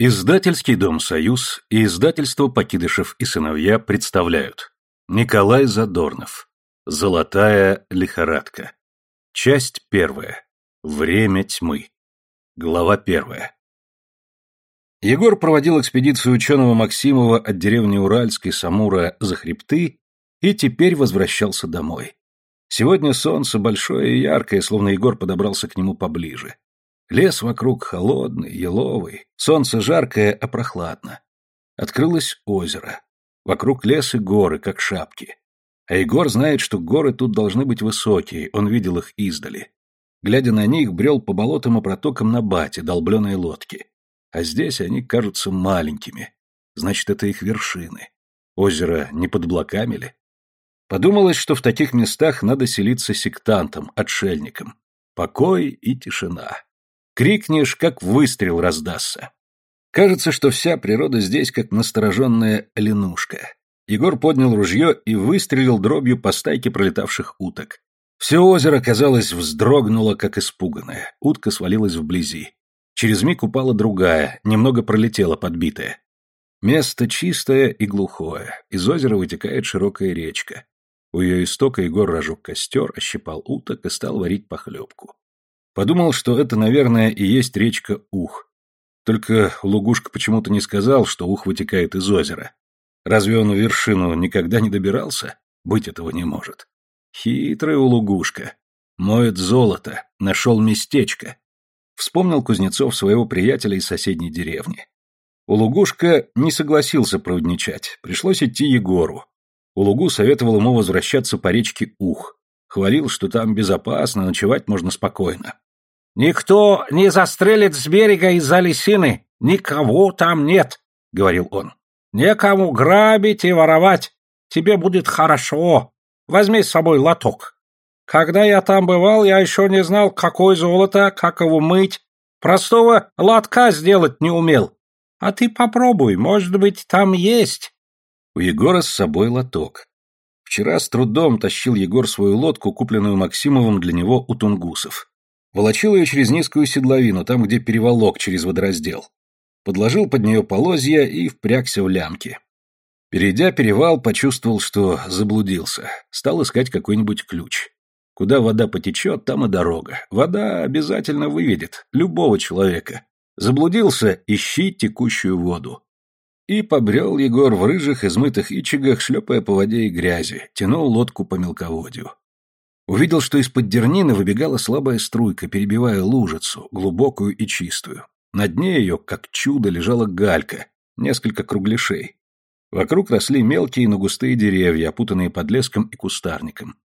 Издательский дом «Союз» и издательство «Покидышев и сыновья» представляют. Николай Задорнов. Золотая лихорадка Часть первая. Время тьмы Глава первая. Егор проводил экспедицию ученого Максимова от деревни Уральской Самура за хребты и теперь возвращался домой. Сегодня солнце большое и яркое, словно Егор подобрался к нему поближе. Лес вокруг холодный, еловый, солнце жаркое, а прохладно. Открылось озеро. Вокруг лес и горы, как шапки. А Егор знает, что горы тут должны быть высокие, он видел их издали. Глядя на них, брел по болотам и протокам на бате, долбленной лодки. А здесь они кажутся маленькими. Значит, это их вершины. Озеро не под облаками ли? Подумалось, что в таких местах надо селиться сектантам, отшельникам. Покой и тишина. Крикнешь, как выстрел раздастся. Кажется, что вся природа здесь как настороженная оленушка. Егор поднял ружье и выстрелил дробью по стайке пролетавших уток. Все озеро, казалось, вздрогнуло, как испуганное. Утка свалилась вблизи. Через миг упала другая, немного пролетела подбитая. Место чистое и глухое. Из озера вытекает широкая речка. У ее истока Егор разжег костер, ощипал уток и стал варить похлебку. Подумал, что это, наверное, и есть речка Ух. Только Лугушка почему-то не сказал, что Ух вытекает из озера. Разве он в вершину никогда не добирался? Быть этого не может. Хитрый у Лугушка. Моет золото, нашел местечко. Вспомнил Кузнецов своего приятеля из соседней деревни. У Лугушка не согласился проводничать, пришлось идти Егору. У Лугу советовал ему возвращаться по речке Ух. Хвалил, что там безопасно, ночевать можно спокойно. «Никто не застрелит с берега из-за лисины, никого там нет», — говорил он. «Некому грабить и воровать, тебе будет хорошо. Возьми с собой лоток. Когда я там бывал, я еще не знал, какое золото, как его мыть. Простого лотка сделать не умел. А ты попробуй, может быть, там есть». У Егора с собой лоток. Вчера с трудом тащил Егор свою лодку, купленную Максимовым для него у тунгусов. Волочил ее через низкую седловину, там, где переволок через водораздел. Подложил под нее полозья и впрягся в лямки. Перейдя перевал, почувствовал, что заблудился. Стал искать какой-нибудь ключ. Куда вода потечет, там и дорога. Вода обязательно выведет любого человека. Заблудился, ищи текущую воду. И побрел Егор в рыжих, измытых ичигах, шлепая по воде и грязи, тянул лодку по мелководью. Увидел, что из-под дернины выбегала слабая струйка, перебивая лужицу, глубокую и чистую. На дне ее, как чудо, лежала галька, несколько кругляшей. Вокруг росли мелкие, но густые деревья, опутанные подлеском и кустарником.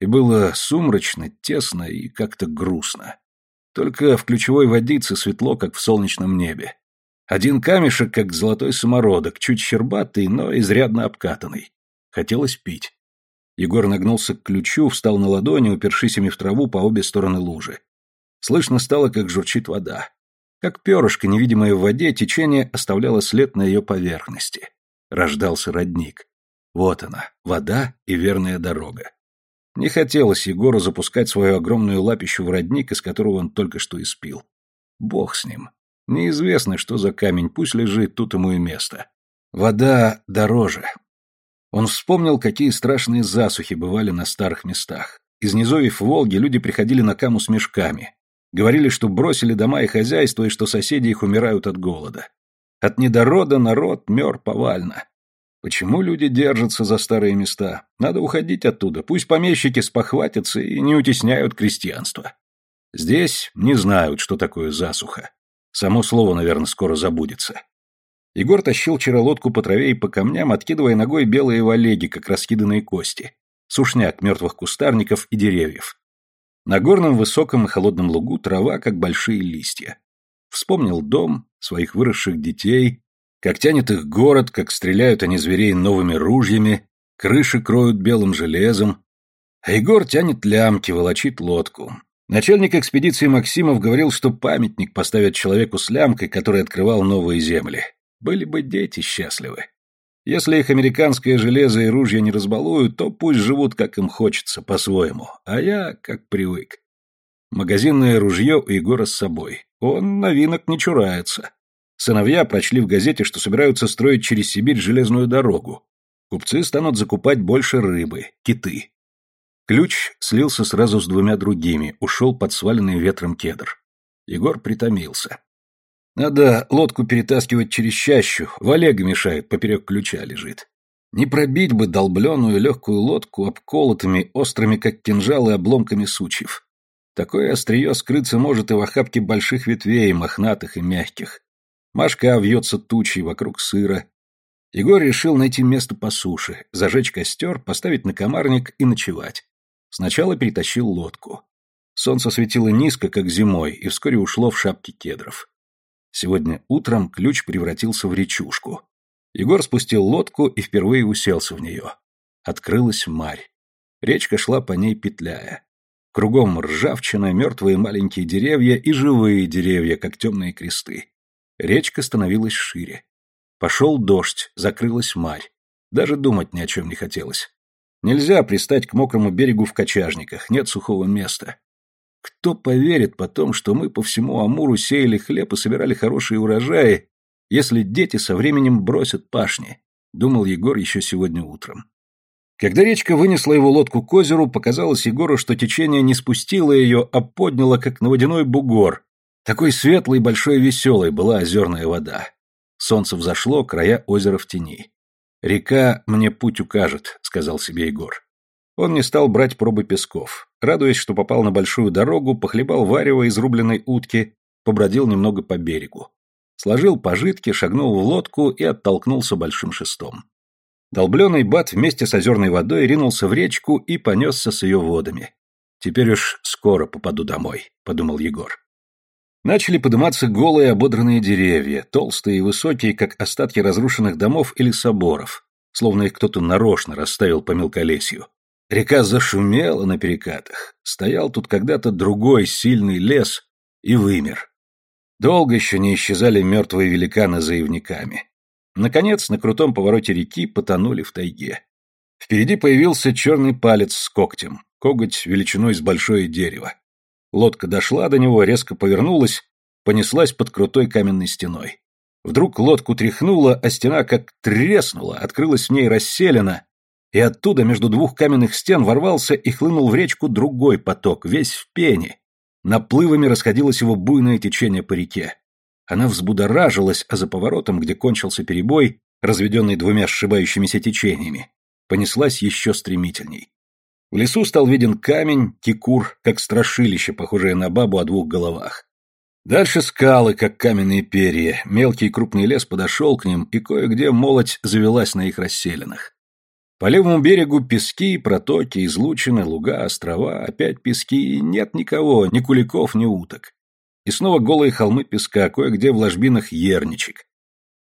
И было сумрачно, тесно и как-то грустно. Только в ключевой водице светло, как в солнечном небе. Один камешек, как золотой самородок, чуть щербатый, но изрядно обкатанный. Хотелось пить. Егор нагнулся к ключу, встал на ладони, упершись ими в траву по обе стороны лужи. Слышно стало, как журчит вода. Как перышко, невидимое в воде, течение оставляло след на ее поверхности. Рождался родник. Вот она, вода и верная дорога. Не хотелось Егору запускать свою огромную лапищу в родник, из которого он только что испил. Бог с ним. Неизвестно, что за камень, пусть лежит, тут ему и место. Вода дороже, он вспомнил, какие страшные засухи бывали на старых местах. Из низовьев Волги люди приходили на каму с мешками. Говорили, что бросили дома и хозяйство, и что соседи их умирают от голода. От недорода народ мер повально. Почему люди держатся за старые места? Надо уходить оттуда, пусть помещики спохватятся и не утесняют крестьянство. Здесь не знают, что такое засуха. Само слово, наверное, скоро забудется. Егор тащил вчера лодку по траве и по камням, откидывая ногой белые валеги, как раскиданные кости. Сушняк мертвых кустарников и деревьев. На горном высоком и холодном лугу трава, как большие листья. Вспомнил дом, своих выросших детей, как тянет их город, как стреляют они зверей новыми ружьями, крыши кроют белым железом. А Егор тянет лямки, волочит лодку. Начальник экспедиции Максимов говорил, что памятник поставят человеку с лямкой, который открывал новые земли. Были бы дети счастливы. Если их американское железо и ружья не разбалуют, то пусть живут, как им хочется, по-своему, а я как привык. Магазинное ружье у Егора с собой. Он новинок не чурается. Сыновья прочли в газете, что собираются строить через Сибирь железную дорогу. Купцы станут закупать больше рыбы, киты. Ключ слился сразу с двумя другими, ушел под сваленный ветром кедр. Егор притомился. Надо лодку перетаскивать через чащу, Валега мешает, поперек ключа лежит. Не пробить бы долбленную легкую лодку обколотыми, острыми как кинжалы, обломками сучьев. Такое острие скрыться может и в охапке больших ветвей, мохнатых и мягких. Машка вьется тучей вокруг сыра. Егор решил найти место по суше, зажечь костер, поставить на комарник и ночевать. Сначала перетащил лодку. Солнце светило низко, как зимой, и вскоре ушло в шапки кедров. Сегодня утром ключ превратился в речушку. Егор спустил лодку и впервые уселся в нее. Открылась марь. Речка шла по ней петляя. Кругом ржавчина, мертвые маленькие деревья и живые деревья, как темные кресты. Речка становилась шире. Пошел дождь, закрылась марь. Даже думать ни о чем не хотелось. Нельзя пристать к мокрому берегу в кочажниках, нет сухого места. Кто поверит потом, что мы по всему Амуру сеяли хлеб и собирали хорошие урожаи, если дети со временем бросят пашни, думал Егор еще сегодня утром. Когда речка вынесла его лодку к озеру, показалось Егору, что течение не спустило ее, а подняло, как на водяной бугор. Такой светлой, большой веселой была озерная вода. Солнце взошло, края озера в тени. «Река мне путь укажет», — сказал себе Егор. Он не стал брать пробы песков. Радуясь, что попал на большую дорогу, похлебал варево из рубленой утки, побродил немного по берегу. Сложил пожитки, шагнул в лодку и оттолкнулся большим шестом. Долбленный бат вместе с озерной водой ринулся в речку и понесся с ее водами. «Теперь уж скоро попаду домой», — подумал Егор. Начали подниматься голые ободранные деревья, толстые и высокие, как остатки разрушенных домов или соборов, словно их кто-то нарочно расставил по мелколесью. Река зашумела на перекатах. Стоял тут когда-то другой сильный лес и вымер. Долго еще не исчезали мертвые великаны за ивниками. Наконец, на крутом повороте реки потонули в тайге. Впереди появился черный палец с когтем, коготь величиной с большое дерево. Лодка дошла до него, резко повернулась, понеслась под крутой каменной стеной. Вдруг лодку тряхнуло, а стена как треснула, открылась в ней расселена, и оттуда между двух каменных стен ворвался и хлынул в речку другой поток, весь в пене. Наплывами расходилось его буйное течение по реке. Она взбудоражилась, а за поворотом, где кончился перебой, разведенный двумя сшибающимися течениями, понеслась еще стремительней. В лесу стал виден камень, кикур, как страшилище, похожее на бабу о двух головах. Дальше скалы, как каменные перья, мелкий и крупный лес подошел к ним, и кое-где молоть завелась на их расселенных. По левому берегу пески, протоки, излучины, луга, острова, опять пески, и нет никого, ни куликов, ни уток. И снова голые холмы песка, кое-где в ложбинах ерничек.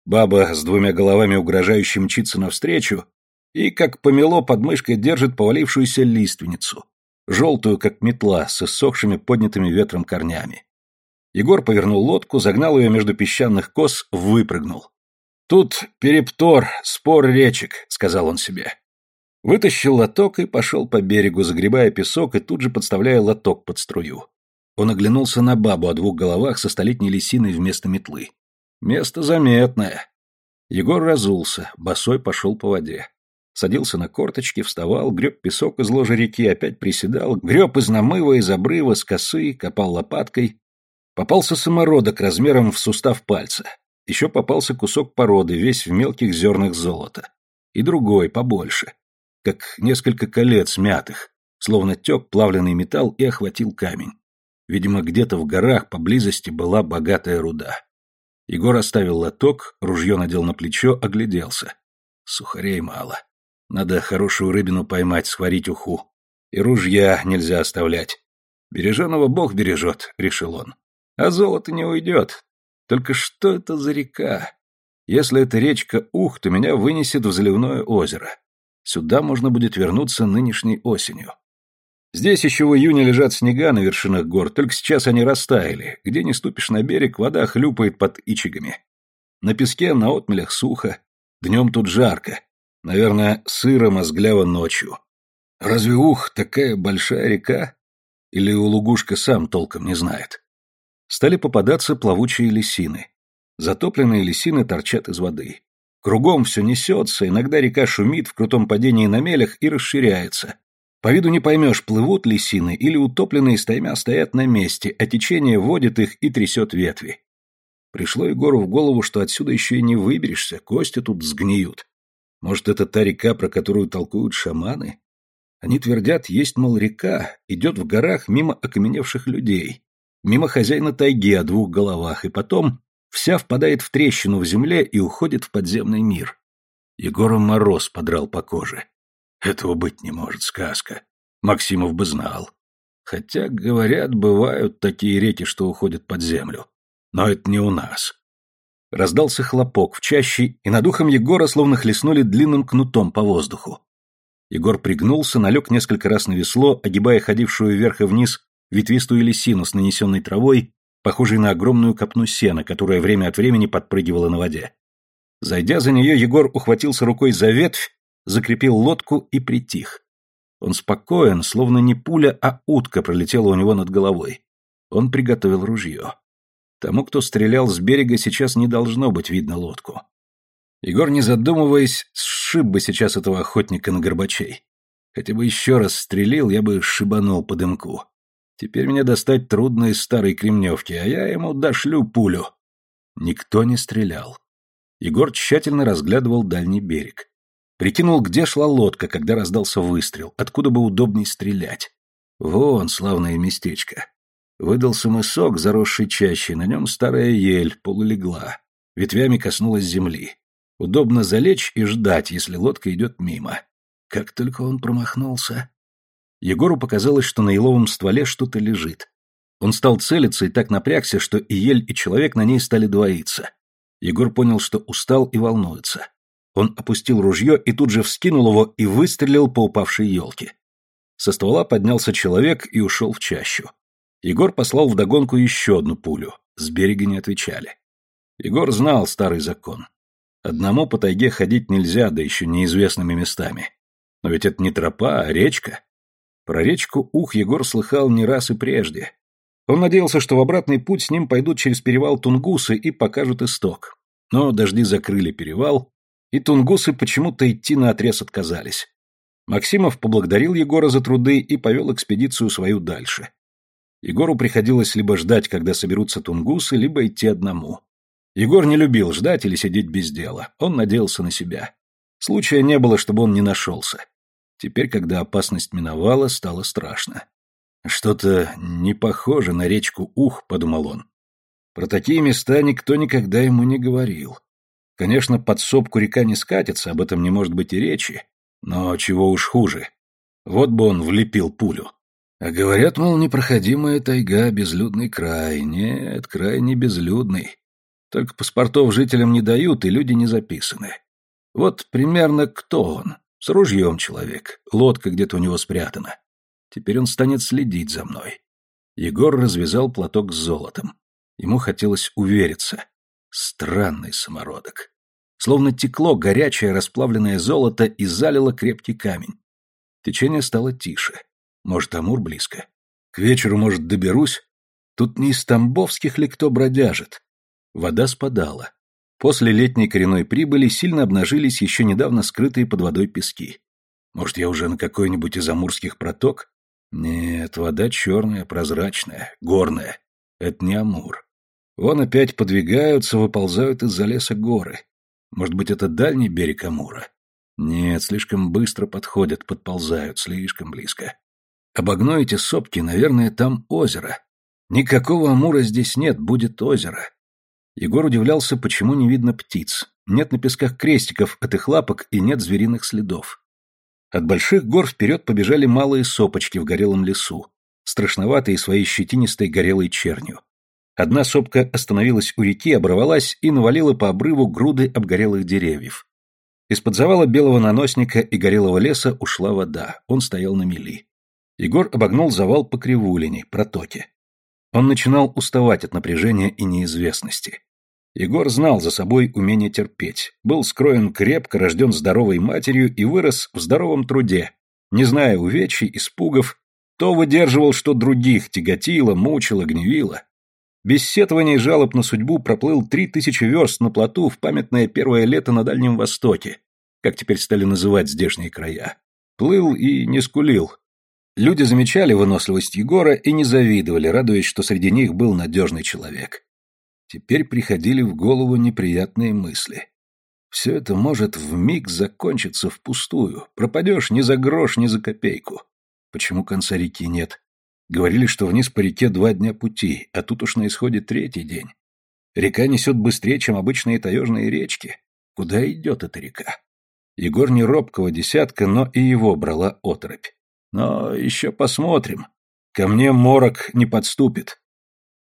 Баба с двумя головами угрожающе мчится навстречу и, как помело, под мышкой держит повалившуюся лиственницу, желтую, как метла, с иссохшими поднятыми ветром корнями. Егор повернул лодку, загнал ее между песчаных кос, выпрыгнул. «Тут перептор, спор речек», — сказал он себе. Вытащил лоток и пошел по берегу, загребая песок и тут же подставляя лоток под струю. Он оглянулся на бабу о двух головах со столетней лисиной вместо метлы. Место заметное. Егор разулся, босой пошел по воде. Садился на корточки, вставал, греб песок из ложа реки, опять приседал, греб из намыва, из обрыва, с косы, копал лопаткой. Попался самородок размером в сустав пальца. Еще попался кусок породы, весь в мелких зернах золота. И другой, побольше как несколько колец мятых, словно тек плавленый металл и охватил камень. Видимо, где-то в горах поблизости была богатая руда. Егор оставил лоток, ружье надел на плечо, огляделся. Сухарей мало. Надо хорошую рыбину поймать, сварить уху. И ружья нельзя оставлять. Береженого Бог бережет, решил он. А золото не уйдет. Только что это за река? Если это речка Ух, то меня вынесет в заливное озеро. Сюда можно будет вернуться нынешней осенью. Здесь еще в июне лежат снега на вершинах гор, только сейчас они растаяли. Где не ступишь на берег, вода хлюпает под ичигами. На песке на отмелях сухо, днем тут жарко. Наверное, сыро мозгляво ночью. Разве ух, такая большая река? Или у лугушка сам толком не знает? Стали попадаться плавучие лисины. Затопленные лисины торчат из воды. Кругом все несется, иногда река шумит в крутом падении на мелях и расширяется. По виду не поймешь, плывут лисины или утопленные стаймя стоят на месте, а течение водит их и трясет ветви. Пришло Егору в голову, что отсюда еще и не выберешься, кости тут сгниют. Может, это та река, про которую толкуют шаманы? Они твердят, есть, мол, река, идет в горах мимо окаменевших людей, мимо хозяина тайги о двух головах, и потом вся впадает в трещину в земле и уходит в подземный мир. Егора мороз подрал по коже. Этого быть не может, сказка. Максимов бы знал. Хотя, говорят, бывают такие реки, что уходят под землю. Но это не у нас. Раздался хлопок в чаще, и над ухом Егора словно хлестнули длинным кнутом по воздуху. Егор пригнулся, налег несколько раз на весло, огибая ходившую вверх и вниз ветвистую лисину с нанесенной травой, похожей на огромную копну сена, которая время от времени подпрыгивала на воде. Зайдя за нее, Егор ухватился рукой за ветвь, закрепил лодку и притих. Он спокоен, словно не пуля, а утка пролетела у него над головой. Он приготовил ружье. Тому, кто стрелял с берега, сейчас не должно быть видно лодку. Егор, не задумываясь, сшиб бы сейчас этого охотника на горбачей. Хотя бы еще раз стрелил, я бы шибанул по дымку. Теперь меня достать трудно из старой кремневки, а я ему дошлю пулю. Никто не стрелял. Егор тщательно разглядывал дальний берег. Прикинул, где шла лодка, когда раздался выстрел, откуда бы удобней стрелять. Вон славное местечко. Выдался мысок, заросший чаще, на нем старая ель полулегла, ветвями коснулась земли. Удобно залечь и ждать, если лодка идет мимо. Как только он промахнулся. Егору показалось, что на еловом стволе что-то лежит. Он стал целиться и так напрягся, что и ель, и человек на ней стали двоиться. Егор понял, что устал и волнуется. Он опустил ружье и тут же вскинул его и выстрелил по упавшей елке. Со ствола поднялся человек и ушел в чащу. Егор послал вдогонку еще одну пулю. С берега не отвечали. Егор знал старый закон. Одному по тайге ходить нельзя, да еще неизвестными местами. Но ведь это не тропа, а речка. Про речку Ух Егор слыхал не раз и прежде. Он надеялся, что в обратный путь с ним пойдут через перевал Тунгусы и покажут исток. Но дожди закрыли перевал, и тунгусы почему-то идти на отрез отказались. Максимов поблагодарил Егора за труды и повел экспедицию свою дальше. Егору приходилось либо ждать, когда соберутся тунгусы, либо идти одному. Егор не любил ждать или сидеть без дела. Он надеялся на себя. Случая не было, чтобы он не нашелся. Теперь, когда опасность миновала, стало страшно. «Что-то не похоже на речку Ух», — подумал он. Про такие места никто никогда ему не говорил. Конечно, под сопку река не скатится, об этом не может быть и речи. Но чего уж хуже. Вот бы он влепил пулю. А говорят, мол, непроходимая тайга, безлюдный край. Нет, край не безлюдный. Только паспортов жителям не дают, и люди не записаны. Вот примерно кто он. С ружьем человек. Лодка где-то у него спрятана. Теперь он станет следить за мной. Егор развязал платок с золотом. Ему хотелось увериться. Странный самородок. Словно текло горячее расплавленное золото и залило крепкий камень. Течение стало тише. Может, Амур близко. К вечеру, может, доберусь? Тут не из Тамбовских ли кто бродяжит? Вода спадала. После летней коренной прибыли сильно обнажились еще недавно скрытые под водой пески. Может, я уже на какой-нибудь из амурских проток? Нет, вода черная, прозрачная, горная. Это не Амур. Вон опять подвигаются, выползают из-за леса горы. Может быть, это дальний берег Амура? Нет, слишком быстро подходят, подползают, слишком близко. Обогну эти сопки, наверное, там озеро. Никакого Амура здесь нет, будет озеро. Егор удивлялся, почему не видно птиц. Нет на песках крестиков от их лапок и нет звериных следов. От больших гор вперед побежали малые сопочки в горелом лесу, страшноватые своей щетинистой горелой чернью. Одна сопка остановилась у реки, оборвалась и навалила по обрыву груды обгорелых деревьев. Из-под завала белого наносника и горелого леса ушла вода, он стоял на мели. Егор обогнул завал по кривулине, протоке. Он начинал уставать от напряжения и неизвестности. Егор знал за собой умение терпеть, был скроен крепко, рожден здоровой матерью и вырос в здоровом труде, не зная увечий, испугов, то выдерживал, что других тяготило, мучило, гневило. Без сетования и жалоб на судьбу проплыл три тысячи верст на плоту в памятное первое лето на Дальнем Востоке, как теперь стали называть здешние края. Плыл и не скулил. Люди замечали выносливость Егора и не завидовали, радуясь, что среди них был надежный человек. Теперь приходили в голову неприятные мысли. Все это может в миг закончиться впустую. Пропадешь ни за грош, ни за копейку. Почему конца реки нет? Говорили, что вниз по реке два дня пути, а тут уж на исходе третий день. Река несет быстрее, чем обычные таежные речки. Куда идет эта река? Егор не робкого десятка, но и его брала оторопь. Но еще посмотрим. Ко мне морок не подступит.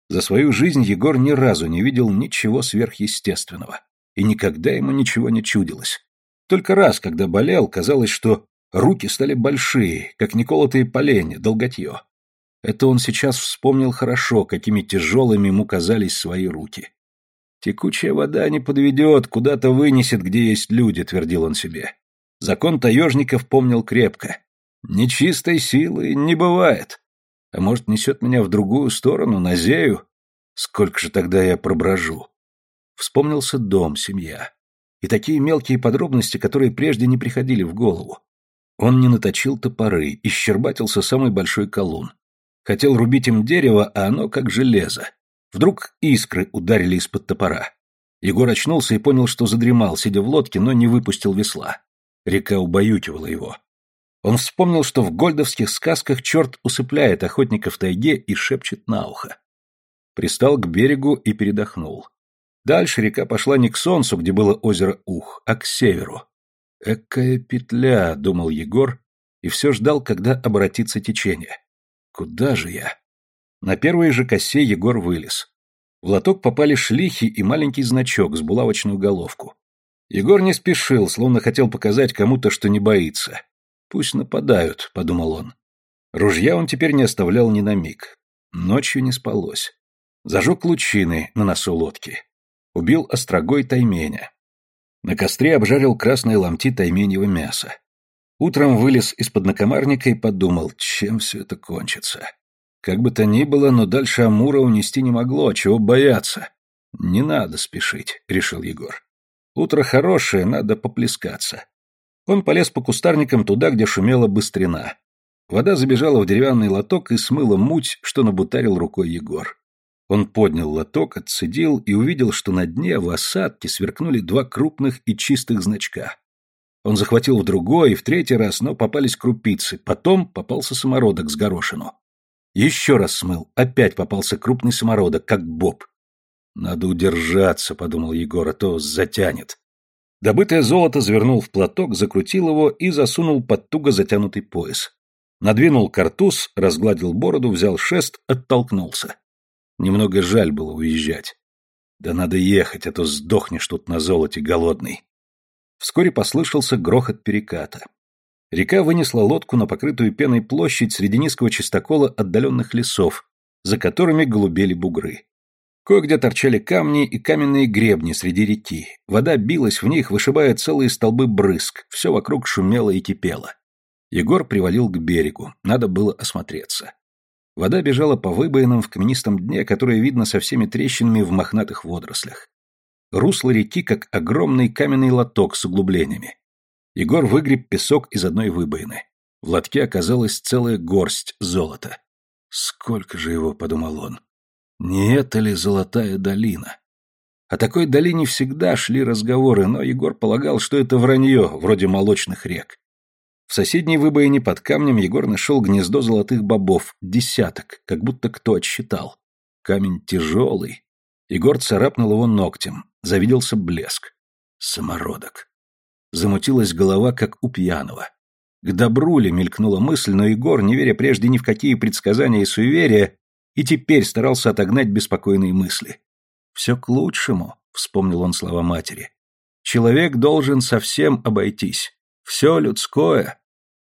За свою жизнь Егор ни разу не видел ничего сверхъестественного и никогда ему ничего не чудилось. Только раз, когда болел, казалось, что руки стали большие, как неколотые поленья, долготье. Это он сейчас вспомнил хорошо, какими тяжелыми ему казались свои руки. «Текучая вода не подведет, куда-то вынесет, где есть люди», — твердил он себе. Закон таежников помнил крепко. «Нечистой силы не бывает. А может, несет меня в другую сторону, на зею? Сколько же тогда я проброжу?» Вспомнился дом, семья. И такие мелкие подробности, которые прежде не приходили в голову. Он не наточил топоры, и исчербатился самый большой колун. Хотел рубить им дерево, а оно как железо. Вдруг искры ударили из-под топора. Егор очнулся и понял, что задремал, сидя в лодке, но не выпустил весла. Река убаюкивала его. Он вспомнил, что в гольдовских сказках черт усыпляет охотника в тайге и шепчет на ухо. Пристал к берегу и передохнул. Дальше река пошла не к солнцу, где было озеро Ух, а к северу. «Экая петля», — думал Егор, и все ждал, когда обратится течение. «Куда же я?» На первой же косе Егор вылез. В лоток попали шлихи и маленький значок с булавочную головку. Егор не спешил, словно хотел показать кому-то, что не боится. «Пусть нападают», — подумал он. Ружья он теперь не оставлял ни на миг. Ночью не спалось. Зажег лучины на носу лодки. Убил острогой тайменя. На костре обжарил красные ломти тайменьего мяса. Утром вылез из-под накомарника и подумал, чем все это кончится. Как бы то ни было, но дальше Амура унести не могло, чего бояться. Не надо спешить, решил Егор. Утро хорошее, надо поплескаться. Он полез по кустарникам туда, где шумела быстрена. Вода забежала в деревянный лоток и смыла муть, что набутарил рукой Егор. Он поднял лоток, отцедил и увидел, что на дне в осадке сверкнули два крупных и чистых значка. Он захватил в другой и в третий раз, но попались крупицы, потом попался самородок с горошину. Еще раз смыл, опять попался крупный самородок, как боб. «Надо удержаться», — подумал Егор, — «а то затянет». Добытое золото завернул в платок, закрутил его и засунул под туго затянутый пояс. Надвинул картуз, разгладил бороду, взял шест, оттолкнулся. Немного жаль было уезжать. Да надо ехать, а то сдохнешь тут на золоте голодный. Вскоре послышался грохот переката. Река вынесла лодку на покрытую пеной площадь среди низкого чистокола отдаленных лесов, за которыми голубели бугры. Кое-где торчали камни и каменные гребни среди реки. Вода билась в них, вышибая целые столбы брызг, все вокруг шумело и кипело. Егор привалил к берегу, надо было осмотреться. Вода бежала по выбоинам в каменистом дне, которое видно со всеми трещинами в мохнатых водорослях. Русло реки, как огромный каменный лоток с углублениями. Егор выгреб песок из одной выбоины. В лотке оказалась целая горсть золота. «Сколько же его?» — подумал он. «Не это ли золотая долина?» О такой долине всегда шли разговоры, но Егор полагал, что это вранье, вроде молочных рек. В соседней выбоине под камнем Егор нашел гнездо золотых бобов, десяток, как будто кто отсчитал. Камень тяжелый. Егор царапнул его ногтем, завиделся блеск. Самородок. Замутилась голова, как у пьяного. К добру ли мелькнула мысль, но Егор, не веря прежде ни в какие предсказания и суеверия, и теперь старался отогнать беспокойные мысли. «Все к лучшему», — вспомнил он слова матери. «Человек должен совсем обойтись. Все людское.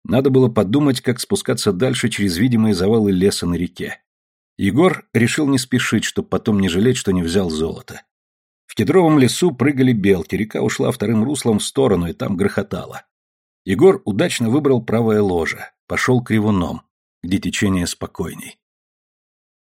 Надо было подумать, как спускаться дальше через видимые завалы леса на реке. Егор решил не спешить, чтобы потом не жалеть, что не взял золото. В кедровом лесу прыгали белки, река ушла вторым руслом в сторону, и там грохотала. Егор удачно выбрал правое ложе, пошел кривуном, где течение спокойней.